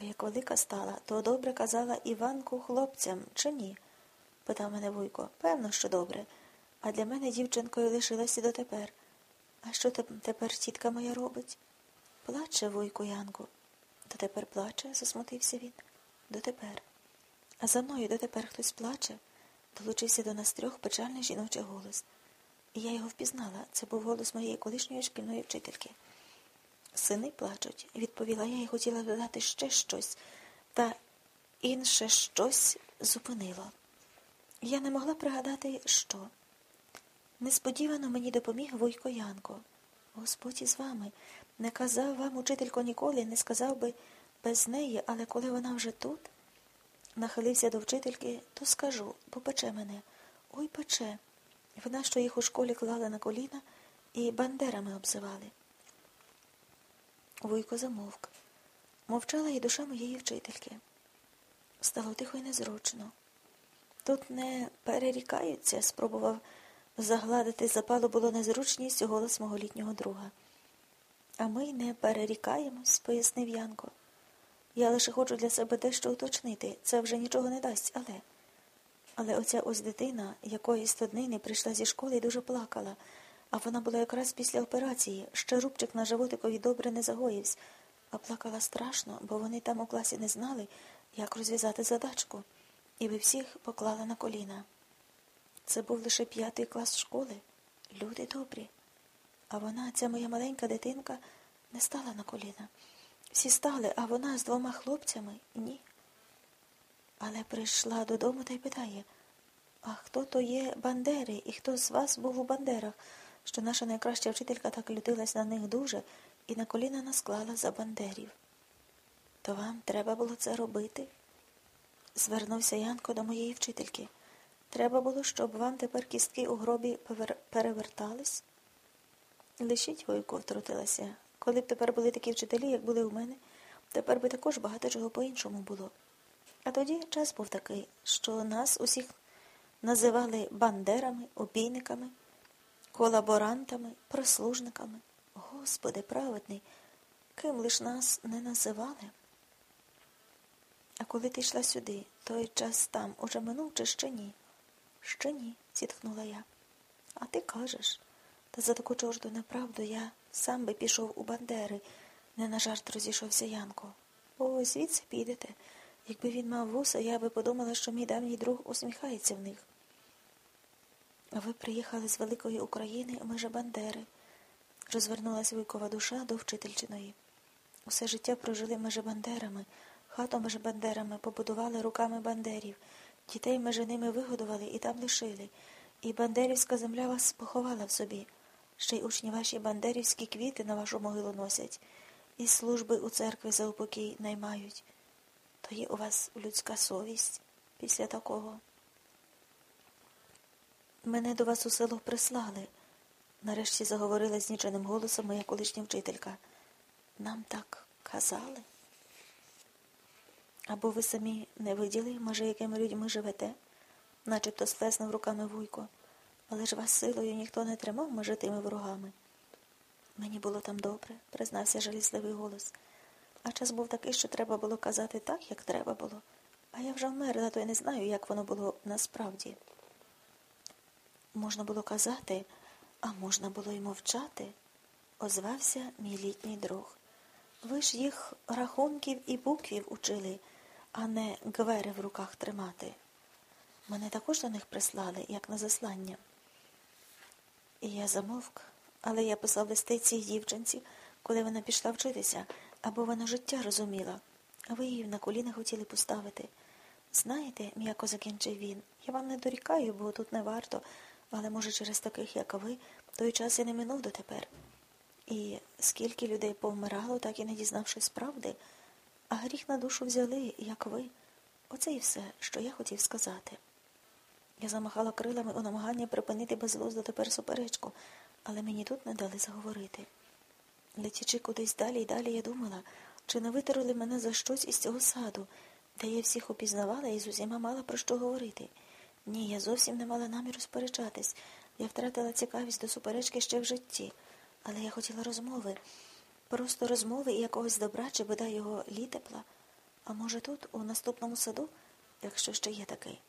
Як велика стала, то добре казала Іванку хлопцям, чи ні? питав мене Вуйко. Певно, що добре. А для мене дівчинкою лишилася дотепер. А що тепер тітка моя робить? Плаче, Вуйку Янку. Дотепер плаче, засмутився він. Дотепер. А за мною дотепер хтось плаче, долучився до нас трьох печальний жіночий голос. І я його впізнала. Це був голос моєї колишньої шкільної вчительки. Сини плачуть, відповіла я і хотіла додати ще щось, та інше щось зупинило. Я не могла пригадати, що. Несподівано мені допоміг Вуйко Янко. Господь із вами. Не казав вам, учителько, ніколи, не сказав би без неї, але коли вона вже тут, нахилився до вчительки, то скажу, бо пече мене. Ой, пече. Вона, що їх у школі клала на коліна і бандерами обзивали. Вуйко замовк. Мовчала і душа моєї вчительки. Стало тихо й незручно. Тут не перерікаються, спробував загладити запалу було незручність голос мого літнього друга. А ми не перерікаємось, пояснив Янко. Я лише хочу для себе дещо уточнити. Це вже нічого не дасть, але. Але оця ось дитина якоїсь не прийшла зі школи і дуже плакала, а вона була якраз після операції, ще рубчик на животикові добре не загоївся, а плакала страшно, бо вони там у класі не знали, як розв'язати задачку, і ви всіх поклали на коліна. Це був лише п'ятий клас школи. Люди добрі. А вона, ця моя маленька дитинка, не стала на коліна. Всі стали, а вона з двома хлопцями ні. Але прийшла додому та й питає, а хто то є Бандери, і хто з вас був у Бандерах, що наша найкраща вчителька так лютилась на них дуже і на коліна насклала за Бандерів. То вам треба було це робити? Звернувся Янко до моєї вчительки. Треба було, щоб вам тепер кістки у гробі перевертались? Лишіть войко, втрутилася. Коли б тепер були такі вчителі, як були у мене, тепер би також багато чого по-іншому було. А тоді час був такий, що нас усіх називали бандерами, обійниками, колаборантами, прослужниками. Господи, праведний, ким лиш нас не називали. А коли ти йшла сюди, той час там уже минув чи ще ні? Ще ні, зітхнула я. А ти кажеш, та за таку чорду неправду я сам би пішов у Бандери, не на жарт розійшовся Янко. О, звідси підете. Якби він мав вуса, я би подумала, що мій давній друг усміхається в них. Ви приїхали з великої України, ми же Бандери, розвернулася Вуйкова душа до вчительчиної. Усе життя прожили межи Бандерами, хату межи Бандерами побудували руками Бандерів. Дітей межи ними вигодували і там лишили, і бандерівська земля вас поховала в собі. Ще й учні ваші бандерівські квіти на вашу могилу носять, і служби у церкві за упокій наймають. То є у вас людська совість після такого. Мене до вас у село прислали, нарешті заговорила зніченим голосом моя колишня вчителька. Нам так казали. Або ви самі не виділи, може, якими людьми живете, начебто сплеснув руками вуйко. Але ж вас силою ніхто не тримав, може, тими ворогами. Мені було там добре, признався жалісливий голос. А час був такий, що треба було казати так, як треба було. А я вже вмерла, то й не знаю, як воно було насправді. Можна було казати, а можна було й мовчати, озвався мій літній друг. Ви ж їх рахунків і буквів учили а не гвери в руках тримати. Мене також до них прислали, як на заслання. І я замовк, але я писав листи цій дівчинці, коли вона пішла вчитися, або вона життя розуміла, а ви її на коліна хотіли поставити. Знаєте, м'яко закінчив він, я вам не дорікаю, бо тут не варто, але, може, через таких, як ви, той час і не минув дотепер. І скільки людей повмирало, так і не дізнавшись правди, а гріх на душу взяли, як ви. Оце і все, що я хотів сказати. Я замахала крилами у намаганні припинити безглузду тепер суперечку, але мені тут не дали заговорити. Летячи кудись далі і далі, я думала, чи не витерли мене за щось із цього саду, де я всіх опізнавала і з усіма мала про що говорити. Ні, я зовсім не мала наміру сперечатись. Я втратила цікавість до суперечки ще в житті, але я хотіла розмови. Просто розмови і якогось добра чи бодай його літепла. А може тут, у наступному саду, якщо ще є такий.